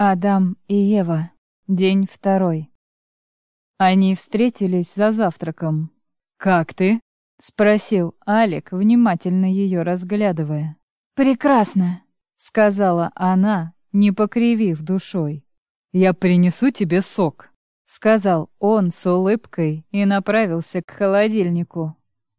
Адам и Ева. День второй. Они встретились за завтраком. «Как ты?» — спросил Алик, внимательно ее разглядывая. «Прекрасно», — сказала она, не покривив душой. «Я принесу тебе сок», — сказал он с улыбкой и направился к холодильнику.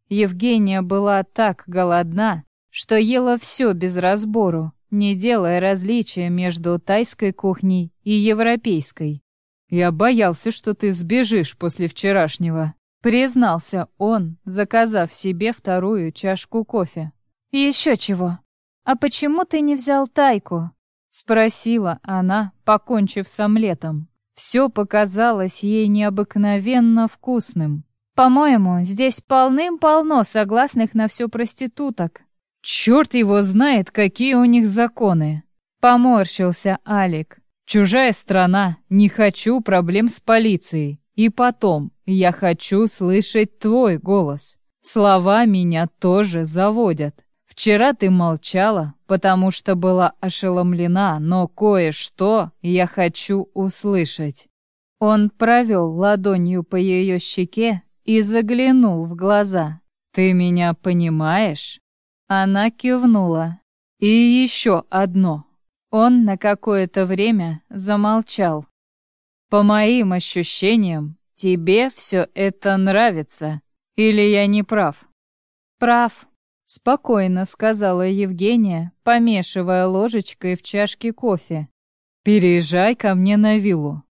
Евгения была так голодна, что ела все без разбору, не делая различия между тайской кухней и европейской. «Я боялся, что ты сбежишь после вчерашнего», — признался он, заказав себе вторую чашку кофе. «Еще чего? А почему ты не взял тайку?» — спросила она, покончив с омлетом. Все показалось ей необыкновенно вкусным. «По-моему, здесь полным-полно согласных на все проституток», Черт его знает, какие у них законы. Поморщился Алик. Чужая страна, не хочу проблем с полицией. И потом, я хочу слышать твой голос. Слова меня тоже заводят. Вчера ты молчала, потому что была ошеломлена, но кое-что я хочу услышать. Он провел ладонью по ее щеке и заглянул в глаза. «Ты меня понимаешь?» Она кивнула. И еще одно. Он на какое-то время замолчал. По моим ощущениям, тебе все это нравится. Или я не прав? Прав, спокойно сказала Евгения, помешивая ложечкой в чашке кофе. Переезжай ко мне на виллу.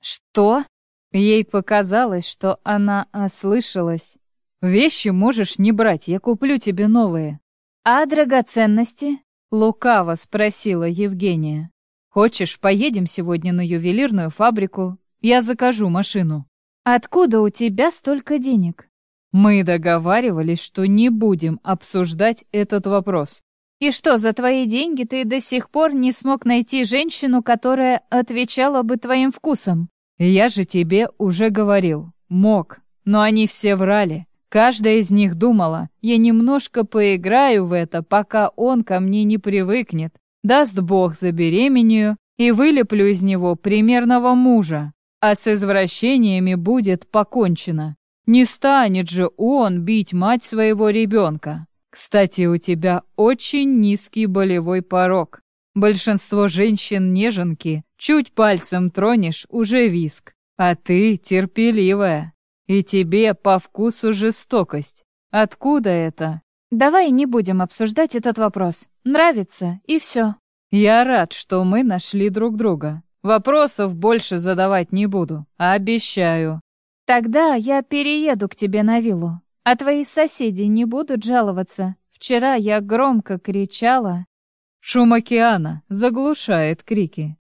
Что? Ей показалось, что она ослышалась. Вещи можешь не брать, я куплю тебе новые. «А драгоценности?» — лукаво спросила Евгения. «Хочешь, поедем сегодня на ювелирную фабрику? Я закажу машину». «Откуда у тебя столько денег?» «Мы договаривались, что не будем обсуждать этот вопрос». «И что, за твои деньги ты до сих пор не смог найти женщину, которая отвечала бы твоим вкусам?» «Я же тебе уже говорил. Мог. Но они все врали. Каждая из них думала, я немножко поиграю в это, пока он ко мне не привыкнет. Даст Бог забеременею и вылеплю из него примерного мужа. А с извращениями будет покончено. Не станет же он бить мать своего ребенка. Кстати, у тебя очень низкий болевой порог. Большинство женщин неженки, чуть пальцем тронешь, уже виск. А ты терпеливая. И тебе по вкусу жестокость. Откуда это? Давай не будем обсуждать этот вопрос. Нравится, и все. Я рад, что мы нашли друг друга. Вопросов больше задавать не буду, обещаю. Тогда я перееду к тебе на виллу. А твои соседи не будут жаловаться. Вчера я громко кричала. Шум океана заглушает крики.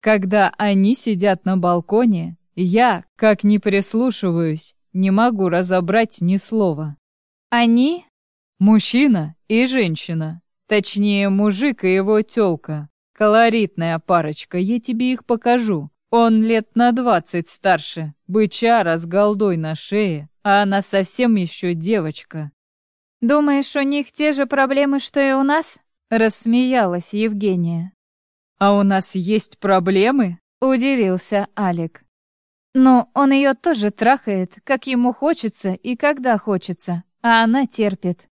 Когда они сидят на балконе, я, как ни прислушиваюсь, не могу разобрать ни слова. Они? Мужчина и женщина. Точнее, мужик и его тёлка. Колоритная парочка, я тебе их покажу. Он лет на двадцать старше, бычара с голдой на шее, а она совсем еще девочка. «Думаешь, у них те же проблемы, что и у нас?» — рассмеялась Евгения. «А у нас есть проблемы?» — удивился Алик. Но он ее тоже трахает, как ему хочется и когда хочется, а она терпит.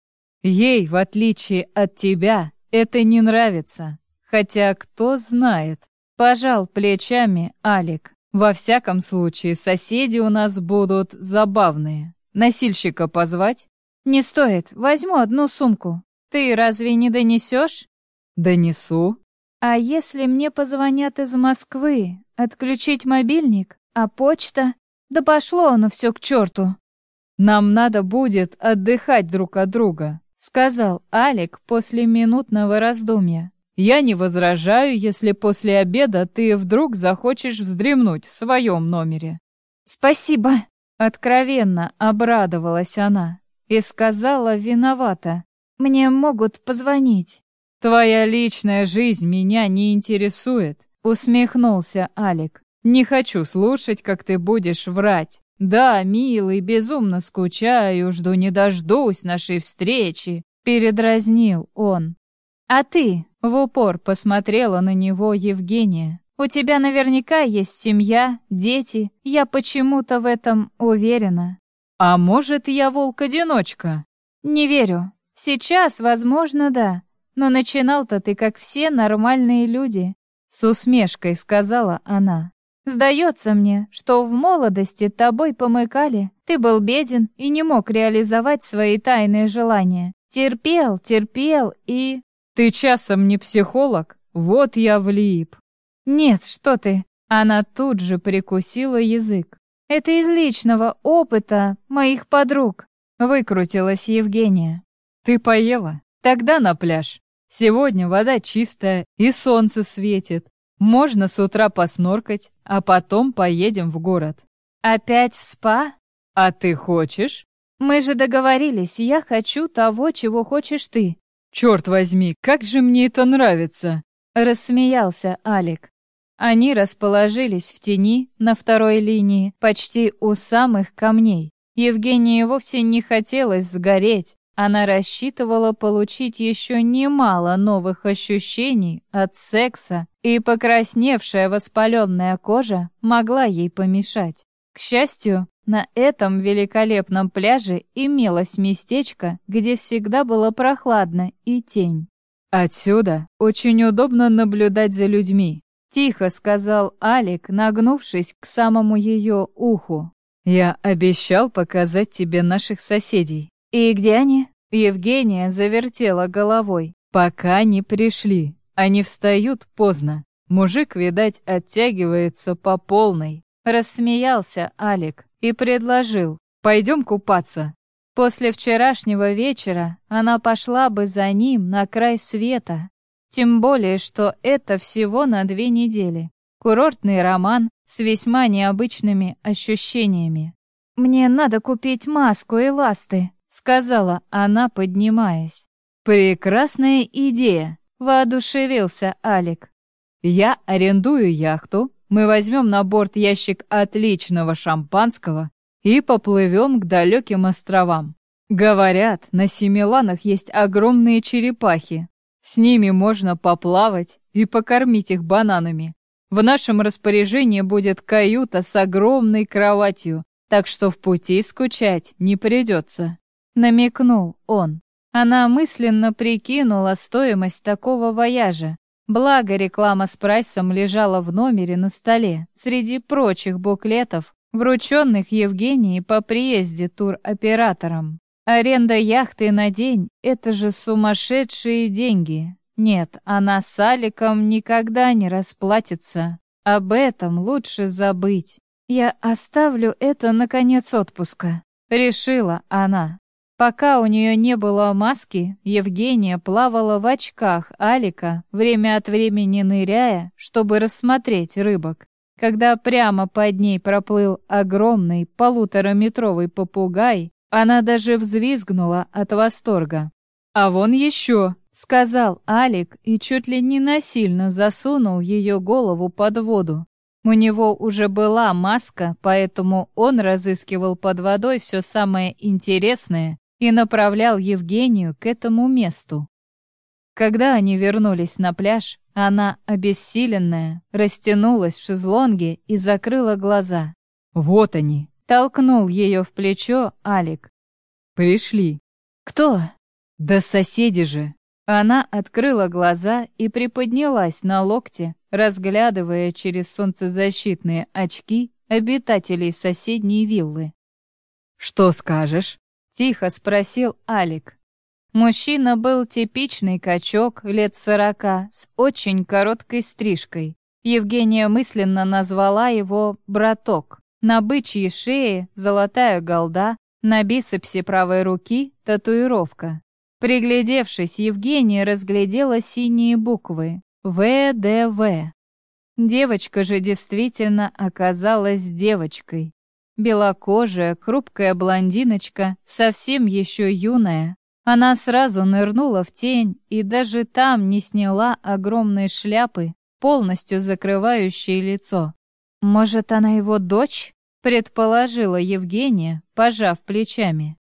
Ей, в отличие от тебя, это не нравится. Хотя кто знает. Пожал плечами Алик. Во всяком случае, соседи у нас будут забавные. Носильщика позвать? Не стоит, возьму одну сумку. Ты разве не донесешь? Донесу. А если мне позвонят из Москвы, отключить мобильник? А почта? Да пошло оно все к черту. Нам надо будет отдыхать друг от друга, сказал Алик после минутного раздумья. Я не возражаю, если после обеда ты вдруг захочешь вздремнуть в своем номере. Спасибо, откровенно обрадовалась она и сказала виновата. Мне могут позвонить. Твоя личная жизнь меня не интересует, усмехнулся Алик. Не хочу слушать, как ты будешь врать. Да, милый, безумно скучаю, жду не дождусь нашей встречи, передразнил он. А ты в упор посмотрела на него Евгения. У тебя наверняка есть семья, дети. Я почему-то в этом уверена. А может, я волк-одиночка? Не верю. Сейчас, возможно, да. Но начинал-то ты, как все нормальные люди. С усмешкой сказала она. Сдается мне, что в молодости тобой помыкали. Ты был беден и не мог реализовать свои тайные желания. Терпел, терпел и... Ты часом не психолог? Вот я влип. Нет, что ты. Она тут же прикусила язык. Это из личного опыта моих подруг. Выкрутилась Евгения. Ты поела? Тогда на пляж. Сегодня вода чистая и солнце светит. Можно с утра посноркать, а потом поедем в город. Опять в спа? А ты хочешь? Мы же договорились, я хочу того, чего хочешь ты. Черт возьми, как же мне это нравится! Рассмеялся Алик. Они расположились в тени на второй линии, почти у самых камней. Евгении вовсе не хотелось сгореть, она рассчитывала получить еще немало новых ощущений от секса, и покрасневшая воспаленная кожа могла ей помешать. К счастью, на этом великолепном пляже имелось местечко, где всегда было прохладно и тень. «Отсюда очень удобно наблюдать за людьми», — тихо сказал Алик, нагнувшись к самому ее уху. «Я обещал показать тебе наших соседей. «И где они?» Евгения завертела головой. «Пока не пришли. Они встают поздно. Мужик, видать, оттягивается по полной». Рассмеялся Алик и предложил. «Пойдем купаться». После вчерашнего вечера она пошла бы за ним на край света. Тем более, что это всего на две недели. Курортный роман с весьма необычными ощущениями. «Мне надо купить маску и ласты», сказала она, поднимаясь. «Прекрасная идея!» — воодушевился Алик. «Я арендую яхту, мы возьмем на борт ящик отличного шампанского и поплывем к далеким островам. Говорят, на Семиланах есть огромные черепахи. С ними можно поплавать и покормить их бананами. В нашем распоряжении будет каюта с огромной кроватью, так что в пути скучать не придется намекнул он. Она мысленно прикинула стоимость такого вояжа. Благо реклама с прайсом лежала в номере на столе, среди прочих буклетов, врученных Евгении по приезде туроператором. Аренда яхты на день — это же сумасшедшие деньги. Нет, она с Аликом никогда не расплатится. Об этом лучше забыть. Я оставлю это на конец отпуска, решила она. Пока у нее не было маски, Евгения плавала в очках Алика, время от времени ныряя, чтобы рассмотреть рыбок. Когда прямо под ней проплыл огромный полутораметровый попугай, она даже взвизгнула от восторга. «А вон еще!» — сказал Алик и чуть ли не насильно засунул ее голову под воду. У него уже была маска, поэтому он разыскивал под водой все самое интересное и направлял Евгению к этому месту. Когда они вернулись на пляж, она, обессиленная, растянулась в шезлонге и закрыла глаза. «Вот они!» — толкнул ее в плечо Алик. «Пришли». «Кто?» «Да соседи же!» Она открыла глаза и приподнялась на локте, разглядывая через солнцезащитные очки обитателей соседней виллы. «Что скажешь?» — тихо спросил Алик. Мужчина был типичный качок лет сорока с очень короткой стрижкой. Евгения мысленно назвала его «браток». На бычьей шее золотая голда, на бицепсе правой руки татуировка. Приглядевшись, Евгения разглядела синие буквы «ВДВ». Девочка же действительно оказалась девочкой. Белокожая, хрупкая блондиночка, совсем еще юная. Она сразу нырнула в тень и даже там не сняла огромной шляпы, полностью закрывающей лицо. «Может, она его дочь?» — предположила Евгения, пожав плечами.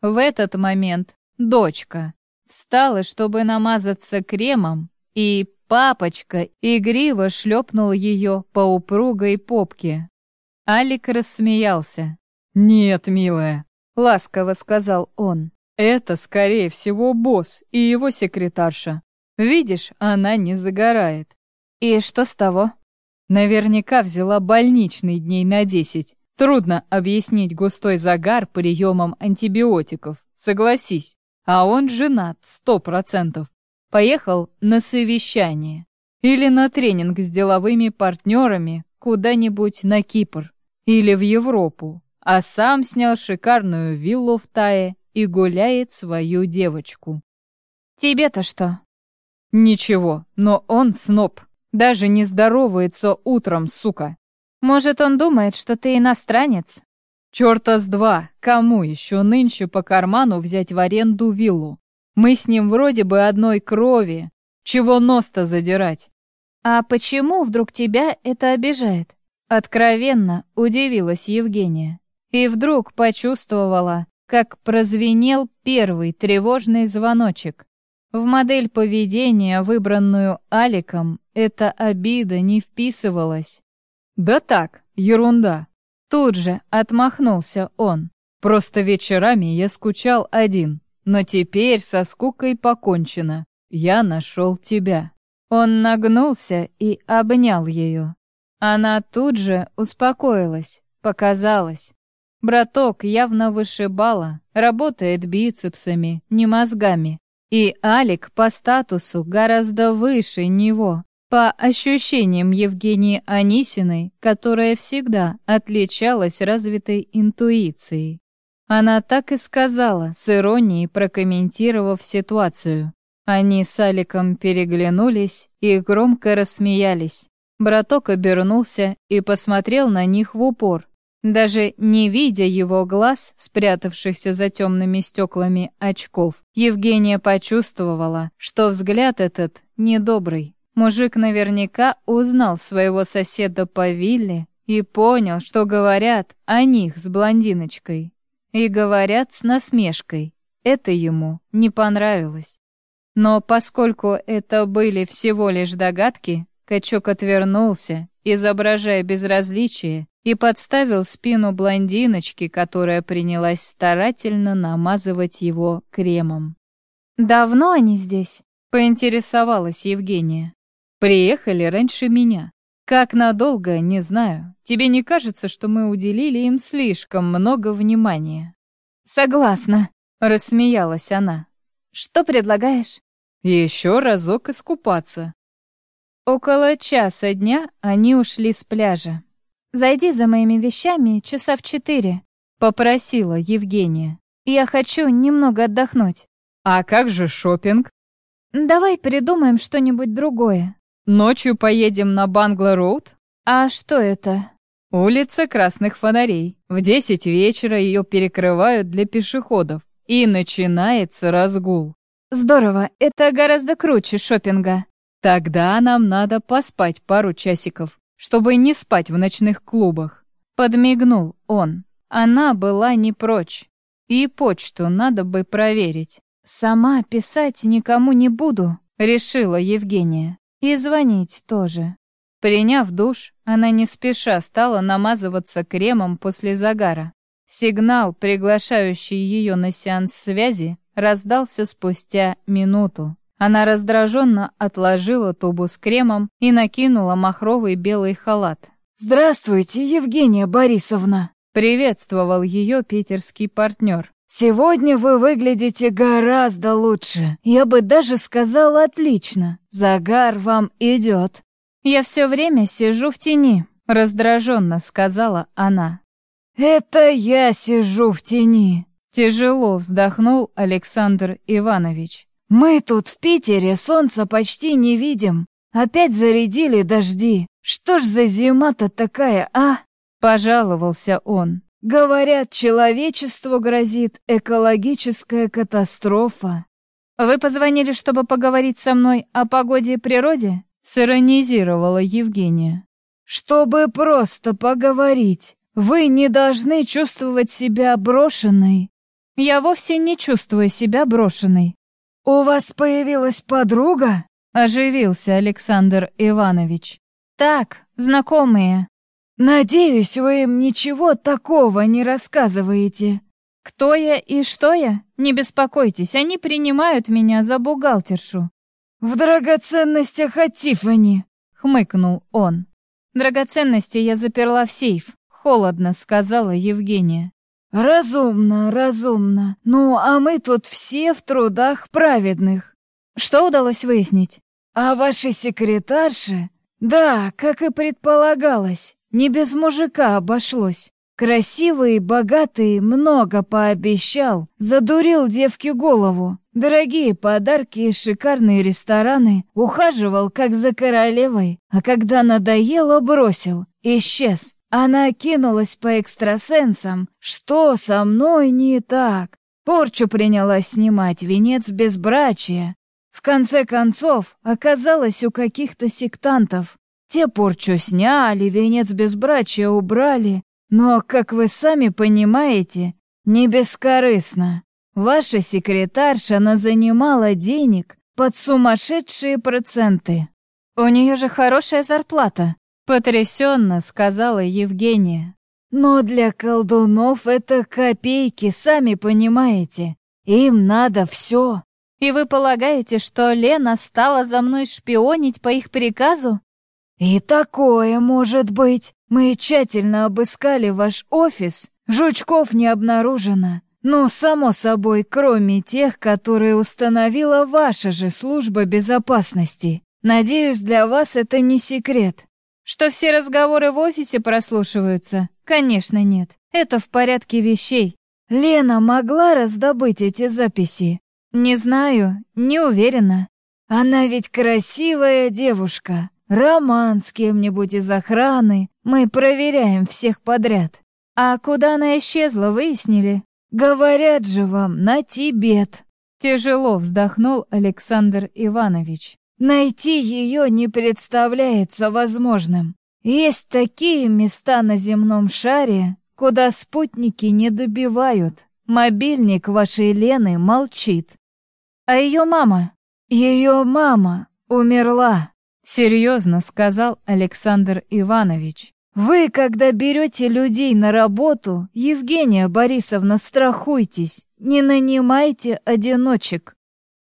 В этот момент дочка встала, чтобы намазаться кремом, и папочка игриво шлепнул ее по упругой попке. Алик рассмеялся. «Нет, милая», — ласково сказал он. «Это, скорее всего, босс и его секретарша. Видишь, она не загорает». «И что с того?» Наверняка взяла больничный дней на десять. Трудно объяснить густой загар приемом антибиотиков, согласись. А он женат, сто процентов. Поехал на совещание. Или на тренинг с деловыми партнерами куда-нибудь на Кипр. Или в Европу. А сам снял шикарную виллу в Тае и гуляет свою девочку. «Тебе-то что?» «Ничего, но он сноб. Даже не здоровается утром, сука. Может, он думает, что ты иностранец? Чёрта с два, кому еще нынче по карману взять в аренду виллу? Мы с ним вроде бы одной крови. Чего нос-то задирать? А почему вдруг тебя это обижает? Откровенно удивилась Евгения. И вдруг почувствовала, как прозвенел первый тревожный звоночек. В модель поведения, выбранную Аликом, эта обида не вписывалась. «Да так, ерунда». Тут же отмахнулся он. «Просто вечерами я скучал один, но теперь со скукой покончено. Я нашел тебя». Он нагнулся и обнял ее. Она тут же успокоилась, показалось. Браток явно вышибала, работает бицепсами, не мозгами. И Алик по статусу гораздо выше него. По ощущениям Евгении Анисиной, которая всегда отличалась развитой интуицией. Она так и сказала, с иронией прокомментировав ситуацию. Они с Аликом переглянулись и громко рассмеялись. Браток обернулся и посмотрел на них в упор, даже не видя его глаз, спрятавшихся за темными стеклами очков, Евгения почувствовала, что взгляд этот недобрый. Мужик наверняка узнал своего соседа по вилле и понял, что говорят о них с блондиночкой. И говорят с насмешкой. Это ему не понравилось. Но поскольку это были всего лишь догадки, Качок отвернулся, изображая безразличие, и подставил спину блондиночки, которая принялась старательно намазывать его кремом. «Давно они здесь?» — поинтересовалась Евгения. «Приехали раньше меня. Как надолго, не знаю. Тебе не кажется, что мы уделили им слишком много внимания?» «Согласна», — рассмеялась она. «Что предлагаешь?» «Еще разок искупаться». Около часа дня они ушли с пляжа. «Зайди за моими вещами часа в четыре», — попросила Евгения. «Я хочу немного отдохнуть». «А как же шопинг? «Давай придумаем что-нибудь другое». «Ночью поедем на Бангла-Роуд?» «А что это?» «Улица красных фонарей. В десять вечера ее перекрывают для пешеходов. И начинается разгул». «Здорово, это гораздо круче шопинга. «Тогда нам надо поспать пару часиков чтобы не спать в ночных клубах. Подмигнул он. Она была не прочь. И почту надо бы проверить. «Сама писать никому не буду», — решила Евгения. «И звонить тоже». Приняв душ, она не спеша стала намазываться кремом после загара. Сигнал, приглашающий ее на сеанс связи, раздался спустя минуту. Она раздраженно отложила тубу с кремом и накинула махровый белый халат. «Здравствуйте, Евгения Борисовна!» — приветствовал ее питерский партнер. «Сегодня вы выглядите гораздо лучше. Я бы даже сказала отлично. Загар вам идет». «Я все время сижу в тени», — раздраженно сказала она. «Это я сижу в тени», — тяжело вздохнул Александр Иванович. «Мы тут в Питере солнца почти не видим. Опять зарядили дожди. Что ж за зима-то такая, а?» Пожаловался он. «Говорят, человечеству грозит экологическая катастрофа». «Вы позвонили, чтобы поговорить со мной о погоде и природе?» Сиронизировала Евгения. «Чтобы просто поговорить. Вы не должны чувствовать себя брошенной». «Я вовсе не чувствую себя брошенной. «У вас появилась подруга?» Оживился Александр Иванович. Так, знакомые. Надеюсь, вы им ничего такого не рассказываете. Кто я и что я? Не беспокойтесь, они принимают меня за бухгалтершу. В драгоценностях от Тиффани, хмыкнул он. Драгоценности я заперла в сейф, холодно сказала Евгения. Разумно, разумно. Ну, а мы тут все в трудах праведных. Что удалось выяснить? А вашей секретарше? Да, как и предполагалось, не без мужика обошлось. Красивый, богатый, много пообещал, задурил девке голову. Дорогие подарки и шикарные рестораны, ухаживал как за королевой, а когда надоело, бросил, исчез. Она кинулась по экстрасенсам. Что со мной не так? Порчу принялась снимать, венец безбрачия. В конце концов, оказалась у каких-то сектантов. Те порчу сняли, венец безбрачия убрали, но, как вы сами понимаете, не бескорыстно. Ваша секретарша назанимала денег под сумасшедшие проценты. У нее же хорошая зарплата, потрясенно сказала Евгения. Но для колдунов это копейки, сами понимаете. Им надо все. И вы полагаете, что Лена стала за мной шпионить по их приказу? «И такое может быть. Мы тщательно обыскали ваш офис. Жучков не обнаружено. Ну, само собой, кроме тех, которые установила ваша же служба безопасности. Надеюсь, для вас это не секрет». «Что все разговоры в офисе прослушиваются?» «Конечно нет. Это в порядке вещей». «Лена могла раздобыть эти записи?» «Не знаю, не уверена». «Она ведь красивая девушка. Роман с кем-нибудь из охраны. Мы проверяем всех подряд. А куда она исчезла, выяснили? Говорят же вам, на Тибет. Тяжело вздохнул Александр Иванович. Найти ее не представляется возможным. Есть такие места на земном шаре, куда спутники не добивают. Мобильник вашей Лены молчит. А ее мама? Ее мама умерла. Серьезно сказал Александр Иванович. Вы, когда берете людей на работу, Евгения Борисовна, страхуйтесь, не нанимайте одиночек.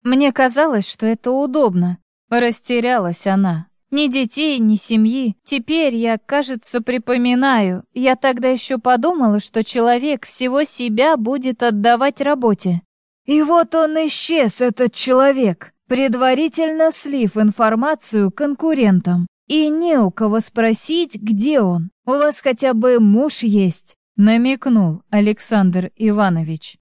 Мне казалось, что это удобно. Растерялась она. Ни детей, ни семьи. Теперь я, кажется, припоминаю. Я тогда еще подумала, что человек всего себя будет отдавать работе. И вот он исчез, этот человек предварительно слив информацию конкурентам. И не у кого спросить, где он. У вас хотя бы муж есть, намекнул Александр Иванович.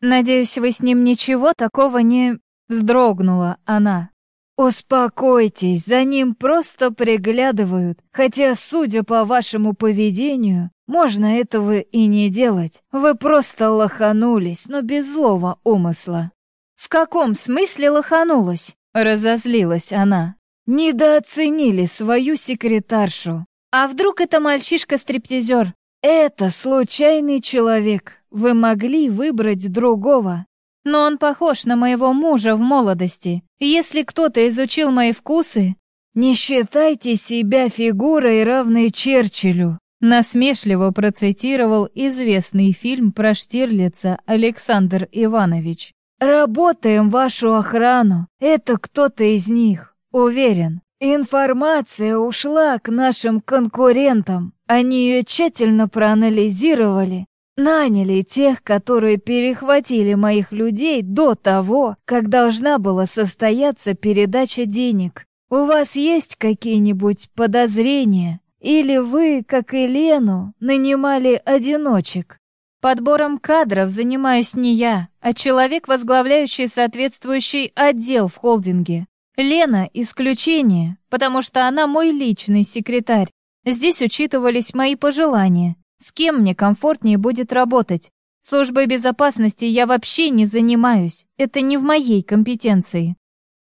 Надеюсь, вы с ним ничего такого не вздрогнула она. Успокойтесь, за ним просто приглядывают, хотя, судя по вашему поведению, можно этого и не делать. Вы просто лоханулись, но без злого умысла. «В каком смысле лоханулась?» — разозлилась она. «Недооценили свою секретаршу. А вдруг это мальчишка-стриптизер?» «Это случайный человек. Вы могли выбрать другого». «Но он похож на моего мужа в молодости. Если кто-то изучил мои вкусы...» «Не считайте себя фигурой, равной Черчиллю», насмешливо процитировал известный фильм про Штирлица Александр Иванович. Работаем вашу охрану. Это кто-то из них, уверен. Информация ушла к нашим конкурентам. Они ее тщательно проанализировали, наняли тех, которые перехватили моих людей до того, как должна была состояться передача денег. У вас есть какие-нибудь подозрения? Или вы, как и Лену, нанимали одиночек? Подбором кадров занимаюсь не я, а человек, возглавляющий соответствующий отдел в холдинге. Лена – исключение, потому что она мой личный секретарь. Здесь учитывались мои пожелания, с кем мне комфортнее будет работать. Службой безопасности я вообще не занимаюсь, это не в моей компетенции.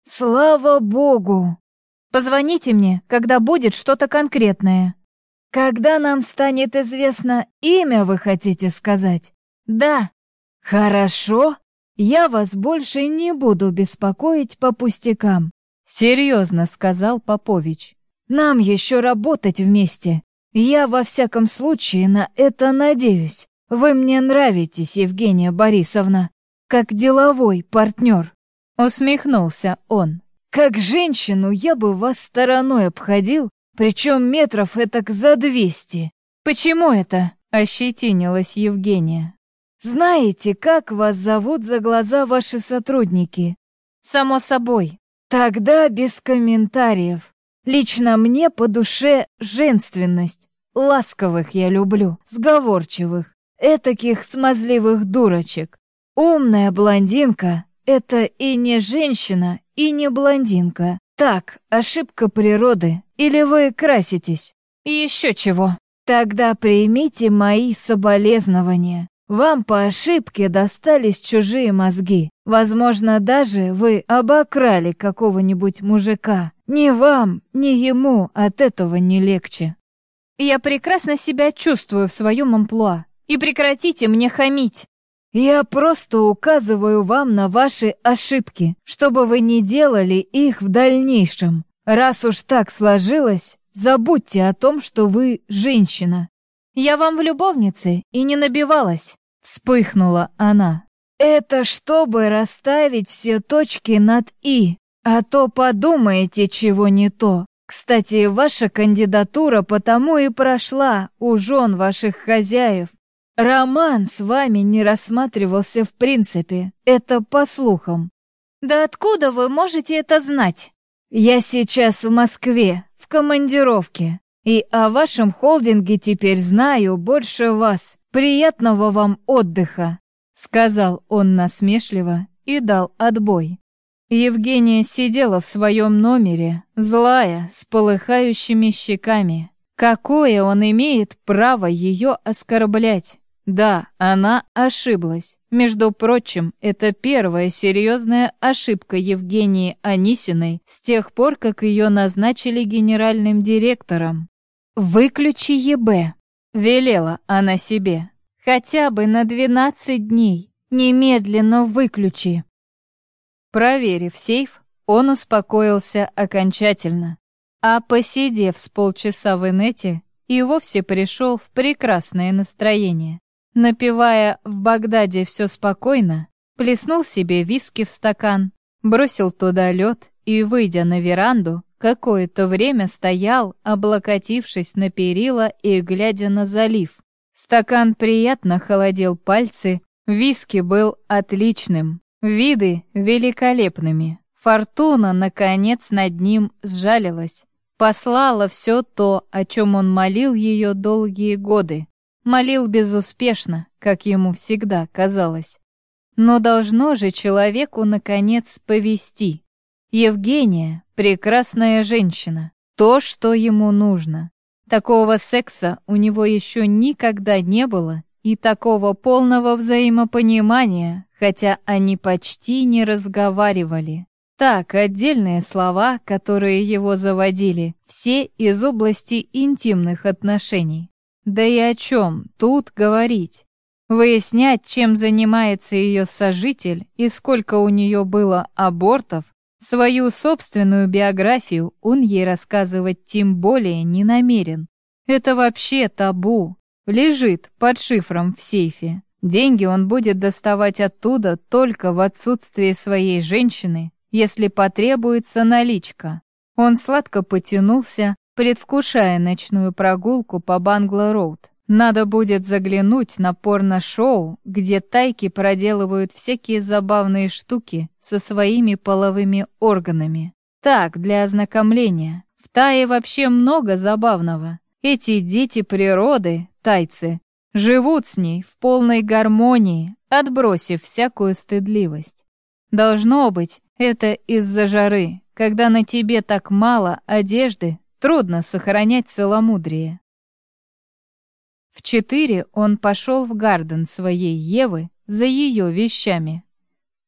Слава богу! Позвоните мне, когда будет что-то конкретное. Когда нам станет известно имя, вы хотите сказать? Да. Хорошо. Я вас больше не буду беспокоить по пустякам. Серьезно сказал Попович. Нам еще работать вместе. Я во всяком случае на это надеюсь. Вы мне нравитесь, Евгения Борисовна, как деловой партнер. Усмехнулся он. Как женщину я бы вас стороной обходил, причем метров этак за двести. Почему это? Ощетинилась Евгения. Знаете, как вас зовут за глаза ваши сотрудники? Само собой. Тогда без комментариев. Лично мне по душе женственность. Ласковых я люблю, сговорчивых, этаких смазливых дурочек. Умная блондинка — это и не женщина, и не блондинка. Так, ошибка природы. Или вы краситесь? И еще чего? Тогда примите мои соболезнования. Вам по ошибке достались чужие мозги. Возможно, даже вы обокрали какого-нибудь мужика. Ни вам, ни ему от этого не легче. Я прекрасно себя чувствую в своем амплуа. И прекратите мне хамить. Я просто указываю вам на ваши ошибки, чтобы вы не делали их в дальнейшем. Раз уж так сложилось, забудьте о том, что вы женщина. Я вам в любовнице и не набивалась. Вспыхнула она. Это чтобы расставить все точки над «и», а то подумаете, чего не то. Кстати, ваша кандидатура потому и прошла у жен ваших хозяев. Роман с вами не рассматривался в принципе, это по слухам. Да откуда вы можете это знать? Я сейчас в Москве, в командировке, и о вашем холдинге теперь знаю больше вас. «Приятного вам отдыха!» — сказал он насмешливо и дал отбой. Евгения сидела в своем номере, злая, с полыхающими щеками. Какое он имеет право ее оскорблять? Да, она ошиблась. Между прочим, это первая серьезная ошибка Евгении Анисиной с тех пор, как ее назначили генеральным директором. «Выключи ЕБ», Велела она себе. Хотя бы на двенадцать дней. Немедленно выключи. Проверив сейф, он успокоился окончательно. А посидев с полчаса в инете, и вовсе пришел в прекрасное настроение. Напивая в Багдаде все спокойно, плеснул себе виски в стакан, бросил туда лед и, выйдя на веранду, Какое-то время стоял, облокотившись на перила и глядя на залив. Стакан приятно холодил пальцы, виски был отличным, виды великолепными. Фортуна, наконец, над ним сжалилась. Послала все то, о чем он молил ее долгие годы. Молил безуспешно, как ему всегда казалось. Но должно же человеку, наконец, повести. Евгения — прекрасная женщина. То, что ему нужно. Такого секса у него еще никогда не было, и такого полного взаимопонимания, хотя они почти не разговаривали. Так, отдельные слова, которые его заводили, все из области интимных отношений. Да и о чем тут говорить? Выяснять, чем занимается ее сожитель и сколько у нее было абортов, Свою собственную биографию он ей рассказывать тем более не намерен. Это вообще табу. Лежит под шифром в сейфе. Деньги он будет доставать оттуда только в отсутствие своей женщины, если потребуется наличка. Он сладко потянулся, предвкушая ночную прогулку по Бангла-Роуд. Надо будет заглянуть на порно-шоу, где тайки проделывают всякие забавные штуки со своими половыми органами. Так, для ознакомления. В Тае вообще много забавного. Эти дети природы, тайцы, живут с ней в полной гармонии, отбросив всякую стыдливость. Должно быть, это из-за жары, когда на тебе так мало одежды, трудно сохранять целомудрие. В четыре он пошел в гарден своей Евы за ее вещами.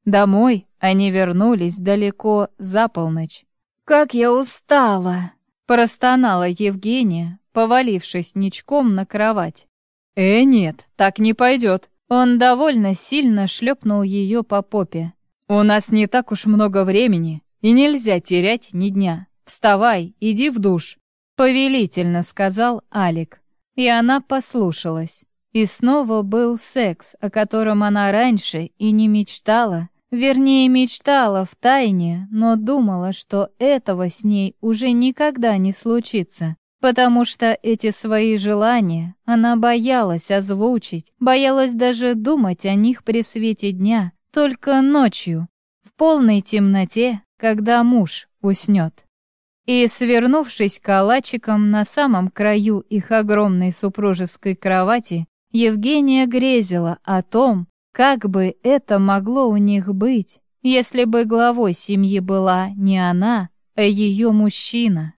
Домой они вернулись далеко за полночь. «Как я устала!» — простонала Евгения, повалившись ничком на кровать. «Э, нет, так не пойдет!» Он довольно сильно шлепнул ее по попе. «У нас не так уж много времени. и нельзя терять ни дня. Вставай, иди в душ», — повелительно сказал Алик. И она послушалась. И снова был секс, о котором она раньше и не мечтала. Вернее, мечтала в тайне, но думала, что этого с ней уже никогда не случится потому что эти свои желания она боялась озвучить, боялась даже думать о них при свете дня, только ночью, в полной темноте, когда муж уснет. И, свернувшись калачиком на самом краю их огромной супружеской кровати, Евгения грезила о том, как бы это могло у них быть, если бы главой семьи была не она, а ее мужчина.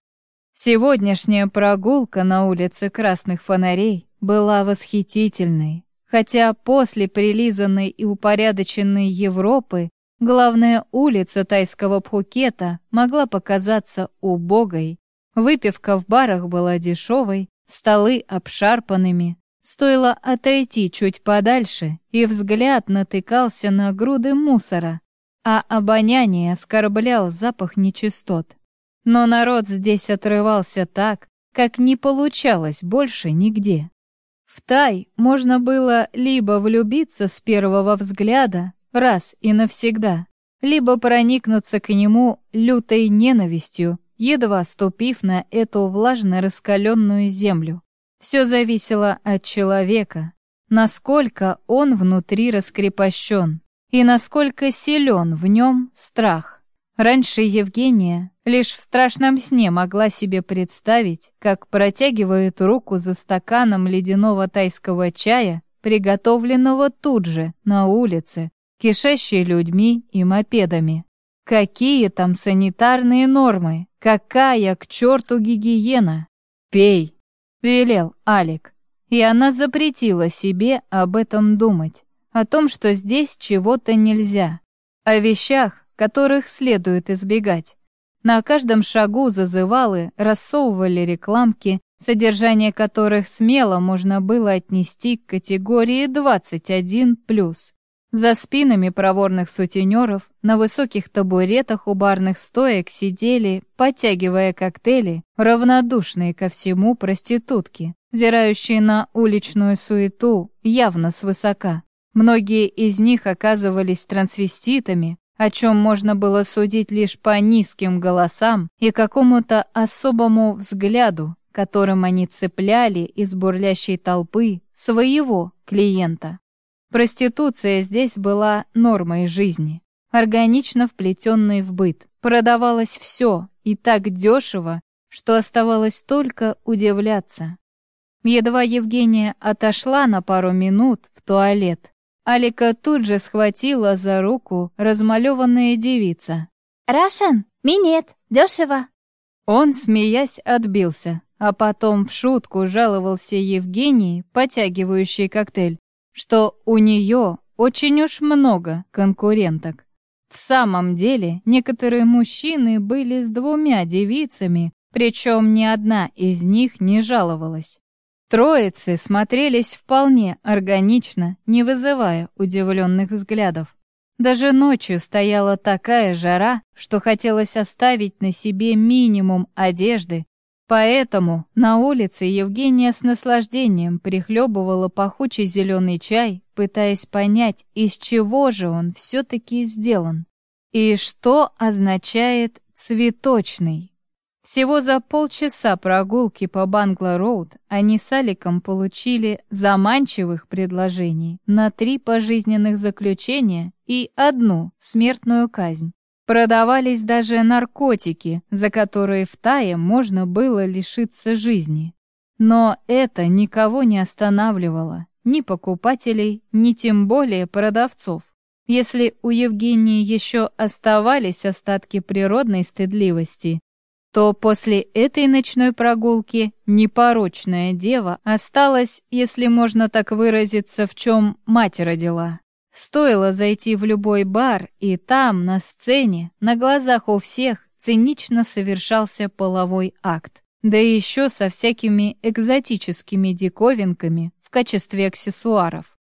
Сегодняшняя прогулка на улице Красных Фонарей была восхитительной, хотя после прилизанной и упорядоченной Европы главная улица тайского Пхукета могла показаться убогой. Выпивка в барах была дешевой, столы обшарпанными. Стоило отойти чуть подальше, и взгляд натыкался на груды мусора, а обоняние оскорблял запах нечистот. Но народ здесь отрывался так, как не получалось больше нигде. В Тай можно было либо влюбиться с первого взгляда, раз и навсегда, либо проникнуться к нему лютой ненавистью, едва ступив на эту влажно раскаленную землю. Все зависело от человека, насколько он внутри раскрепощен и насколько силен в нем страх. Раньше Евгения лишь в страшном сне могла себе представить, как протягивает руку за стаканом ледяного тайского чая, приготовленного тут же, на улице, кишащей людьми и мопедами. Какие там санитарные нормы? Какая к черту гигиена? «Пей!» — велел Алик. И она запретила себе об этом думать, о том, что здесь чего-то нельзя, о вещах, которых следует избегать. На каждом шагу зазывалы рассовывали рекламки, содержание которых смело можно было отнести к категории 21+. За спинами проворных сутенеров на высоких табуретах у барных стоек сидели, подтягивая коктейли, равнодушные ко всему проститутки, взирающие на уличную суету явно свысока. Многие из них оказывались трансвеститами, о чем можно было судить лишь по низким голосам и какому-то особому взгляду, которым они цепляли из бурлящей толпы своего клиента. Проституция здесь была нормой жизни, органично вплетенной в быт. Продавалось все и так дешево, что оставалось только удивляться. Едва Евгения отошла на пару минут в туалет, Алика тут же схватила за руку размалеванная девица. «Рашен, минет, дешево!» Он, смеясь, отбился, а потом в шутку жаловался Евгении, потягивающей коктейль, что у нее очень уж много конкуренток. В самом деле, некоторые мужчины были с двумя девицами, причем ни одна из них не жаловалась. Троицы смотрелись вполне органично, не вызывая удивленных взглядов. Даже ночью стояла такая жара, что хотелось оставить на себе минимум одежды, поэтому на улице Евгения с наслаждением прихлебывала пахучий зеленый чай, пытаясь понять, из чего же он все-таки сделан и что означает «цветочный». Всего за полчаса прогулки по Бангла-Роуд они с Аликом получили заманчивых предложений на три пожизненных заключения и одну смертную казнь. Продавались даже наркотики, за которые в Тае можно было лишиться жизни. Но это никого не останавливало, ни покупателей, ни тем более продавцов. Если у Евгении еще оставались остатки природной стыдливости, то после этой ночной прогулки непорочная дева осталась, если можно так выразиться, в чем мать родила. Стоило зайти в любой бар, и там, на сцене, на глазах у всех, цинично совершался половой акт. Да еще со всякими экзотическими диковинками в качестве аксессуаров.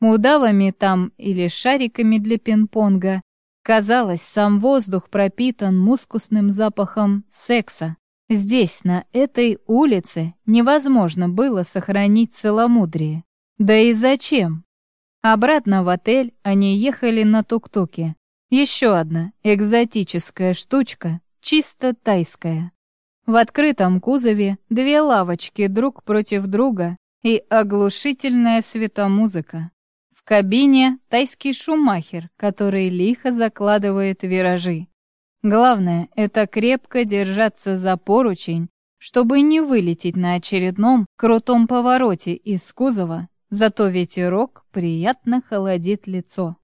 Удавами там или шариками для пинг-понга, Казалось, сам воздух пропитан мускусным запахом секса. Здесь, на этой улице, невозможно было сохранить целомудрие. Да и зачем? Обратно в отель они ехали на тук-туке. Еще одна экзотическая штучка, чисто тайская. В открытом кузове две лавочки друг против друга и оглушительная светомузыка. В кабине тайский шумахер, который лихо закладывает виражи. Главное — это крепко держаться за поручень, чтобы не вылететь на очередном крутом повороте из кузова, зато ветерок приятно холодит лицо.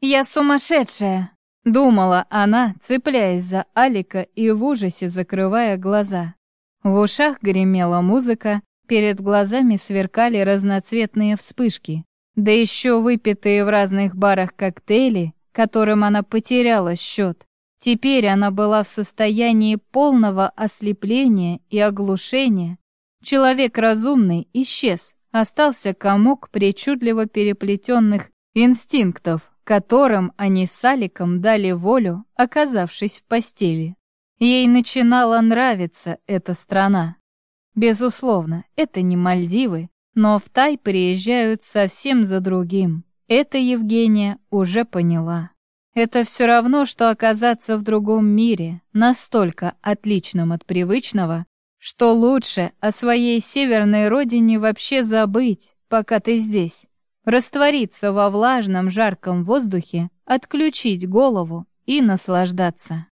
«Я сумасшедшая!» — думала она, цепляясь за Алика и в ужасе закрывая глаза. В ушах гремела музыка, перед глазами сверкали разноцветные вспышки, да еще выпитые в разных барах коктейли, которым она потеряла счет. Теперь она была в состоянии полного ослепления и оглушения. Человек разумный исчез, остался комок причудливо переплетенных инстинктов, которым они с Аликом дали волю, оказавшись в постели. Ей начинала нравиться эта страна. Безусловно, это не Мальдивы, но в Тай приезжают совсем за другим. Это Евгения уже поняла. Это все равно, что оказаться в другом мире, настолько отличном от привычного, что лучше о своей северной родине вообще забыть, пока ты здесь раствориться во влажном жарком воздухе, отключить голову и наслаждаться.